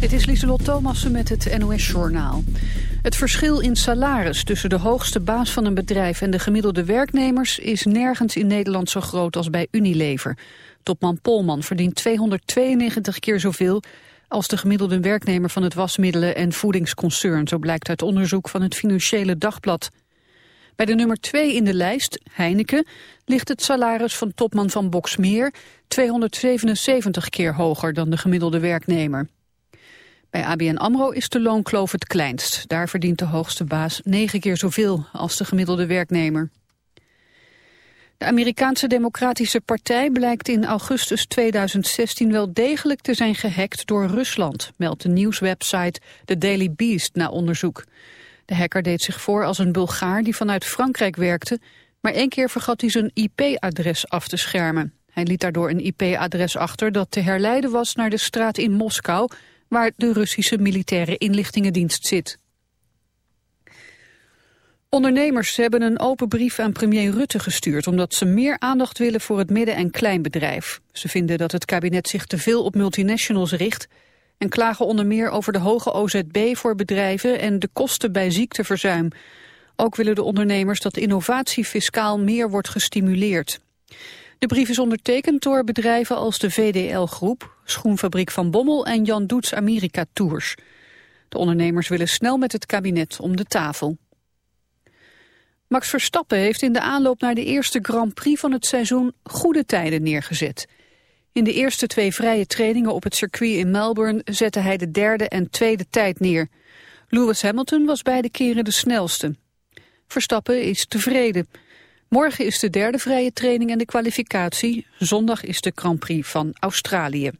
Dit is Lieselot Thomassen met het NOS-journaal. Het verschil in salaris tussen de hoogste baas van een bedrijf en de gemiddelde werknemers is nergens in Nederland zo groot als bij Unilever. Topman Polman verdient 292 keer zoveel als de gemiddelde werknemer van het wasmiddelen- en voedingsconcern, zo blijkt uit onderzoek van het Financiële Dagblad. Bij de nummer 2 in de lijst, Heineken, ligt het salaris van topman van Boxmeer 277 keer hoger dan de gemiddelde werknemer. Bij ABN AMRO is de loonkloof het kleinst. Daar verdient de hoogste baas negen keer zoveel als de gemiddelde werknemer. De Amerikaanse Democratische Partij blijkt in augustus 2016 wel degelijk te zijn gehackt door Rusland, meldt de nieuwswebsite The Daily Beast na onderzoek. De hacker deed zich voor als een Bulgaar die vanuit Frankrijk werkte, maar één keer vergat hij zijn IP-adres af te schermen. Hij liet daardoor een IP-adres achter dat te herleiden was naar de straat in Moskou, waar de Russische militaire inlichtingendienst zit. Ondernemers hebben een open brief aan premier Rutte gestuurd... omdat ze meer aandacht willen voor het midden- en kleinbedrijf. Ze vinden dat het kabinet zich te veel op multinationals richt... en klagen onder meer over de hoge OZB voor bedrijven... en de kosten bij ziekteverzuim. Ook willen de ondernemers dat innovatie fiscaal meer wordt gestimuleerd. De brief is ondertekend door bedrijven als de VDL Groep... Schoenfabriek Van Bommel en Jan Doets Amerika Tours. De ondernemers willen snel met het kabinet om de tafel. Max Verstappen heeft in de aanloop naar de eerste Grand Prix van het seizoen goede tijden neergezet. In de eerste twee vrije trainingen op het circuit in Melbourne zette hij de derde en tweede tijd neer. Lewis Hamilton was beide keren de snelste. Verstappen is tevreden. Morgen is de derde vrije training en de kwalificatie. Zondag is de Grand Prix van Australië.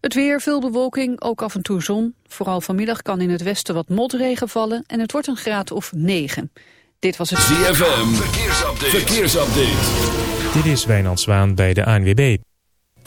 Het weer, veel bewolking, ook af en toe zon. Vooral vanmiddag kan in het westen wat motregen vallen en het wordt een graad of 9. Dit was het ZFM, verkeersupdate. verkeersupdate. Dit is Wijnand Zwaan bij de ANWB.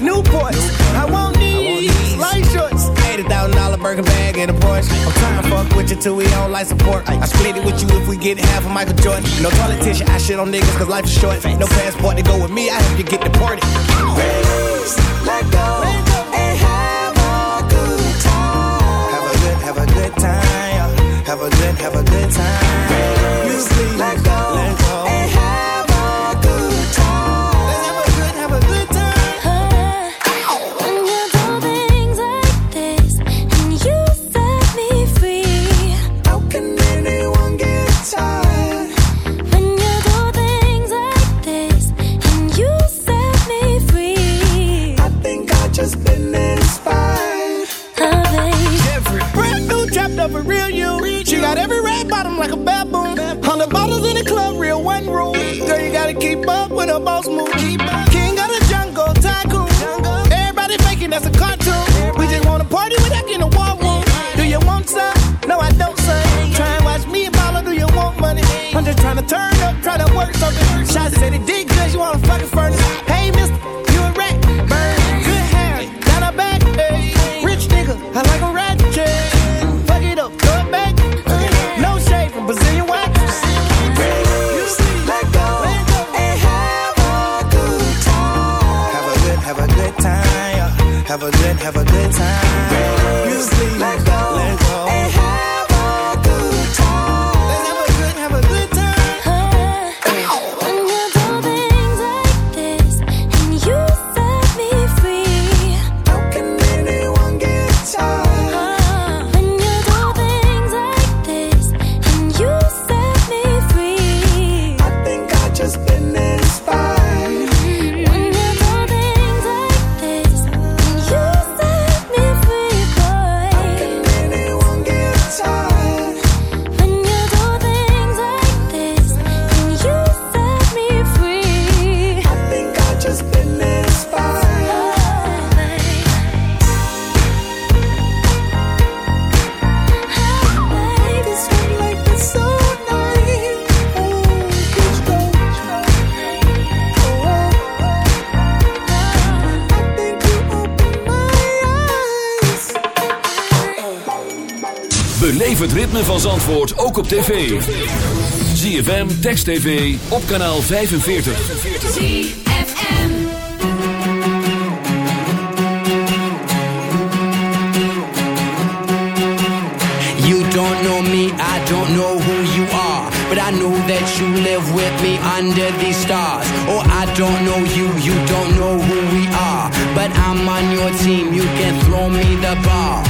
Newports. I want these light shorts. Eighty thousand dollar burger bag and a Porsche. I'm trying to fuck with you till we on life support. I split it with you if we get half of Michael Jordan. No tissue, I shit on niggas cause life is short. No passport to go with me, I help you get deported. Let said it did good, you wanna fucking op tv. ZFM, Text TV, op kanaal 45. ZFM. You don't know me, I don't know who you are. But I know that you live with me under these stars. Oh, I don't know you, you don't know who we are. But I'm on your team, you can throw me the ball.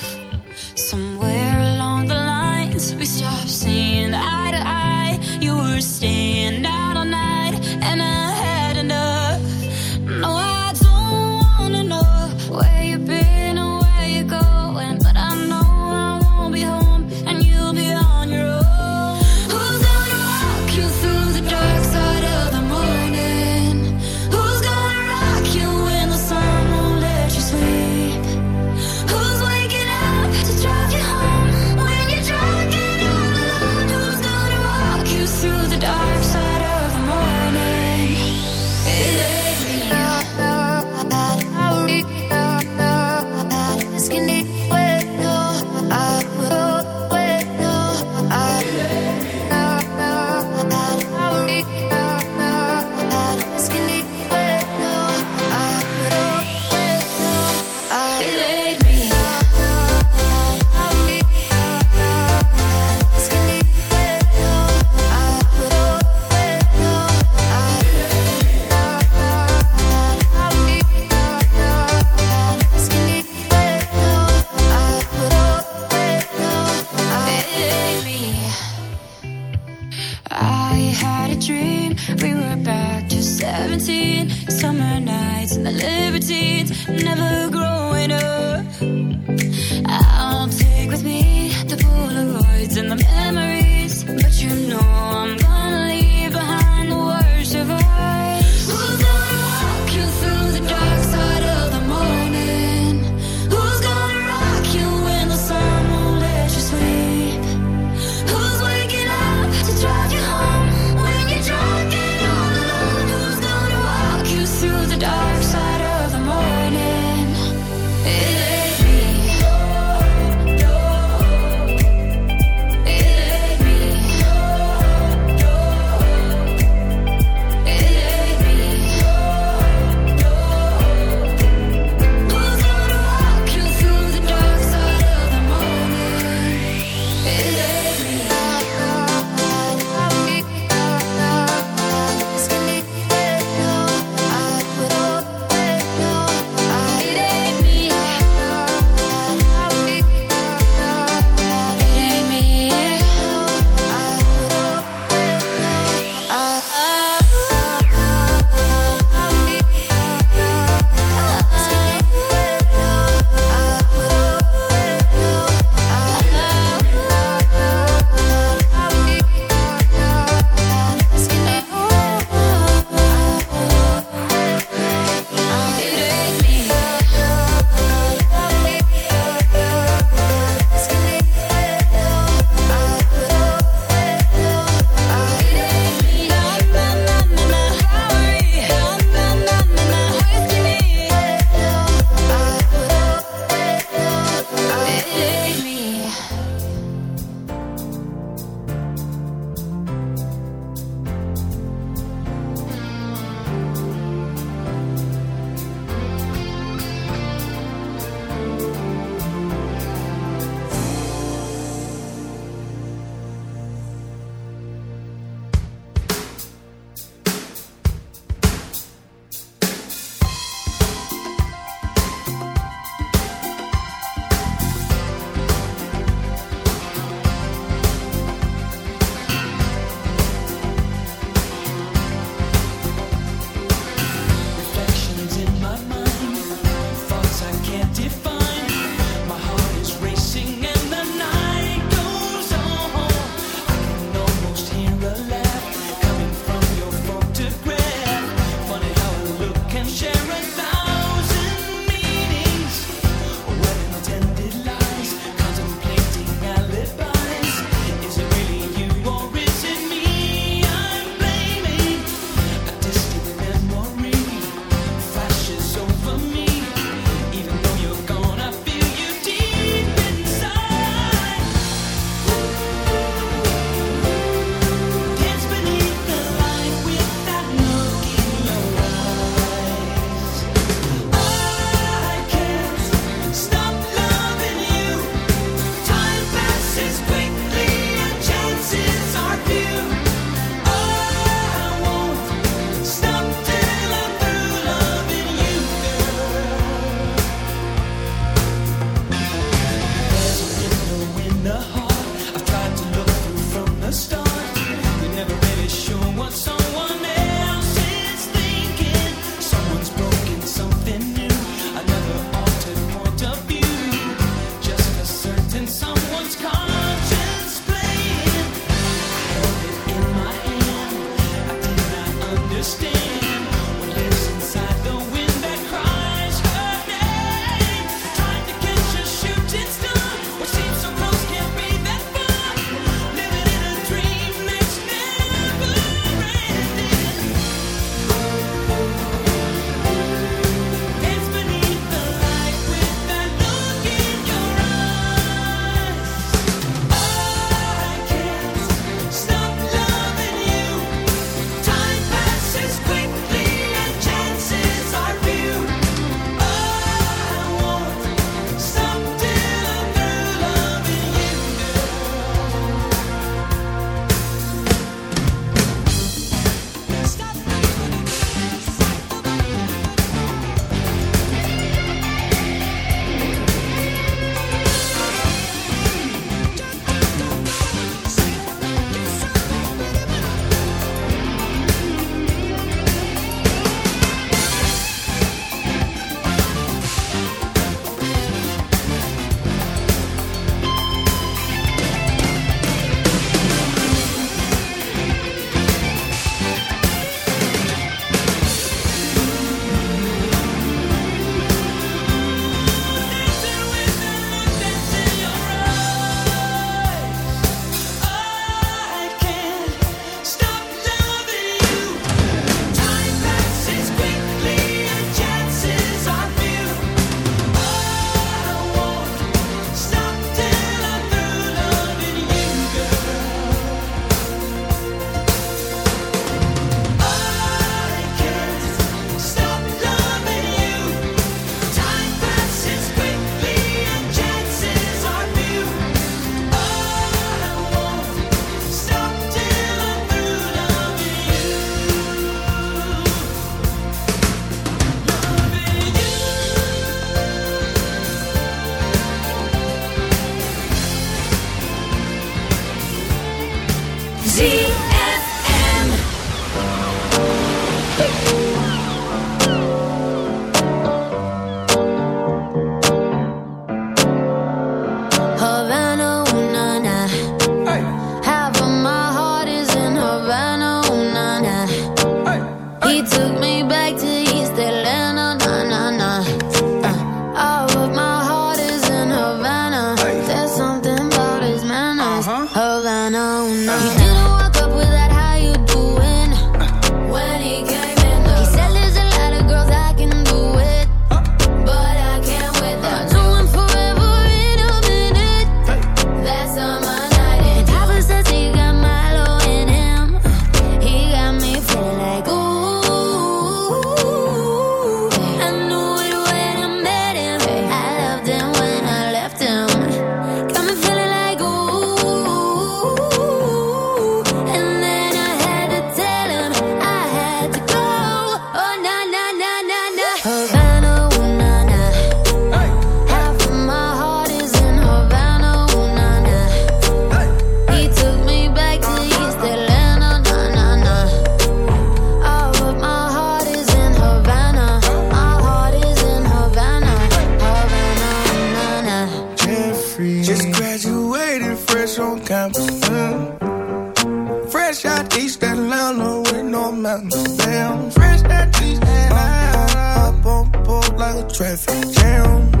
Graduated fresh on campus. Mm. Fresh out East Atlanta with no mountains. Damn, fresh out East Atlanta. Up on the pole like a traffic jam.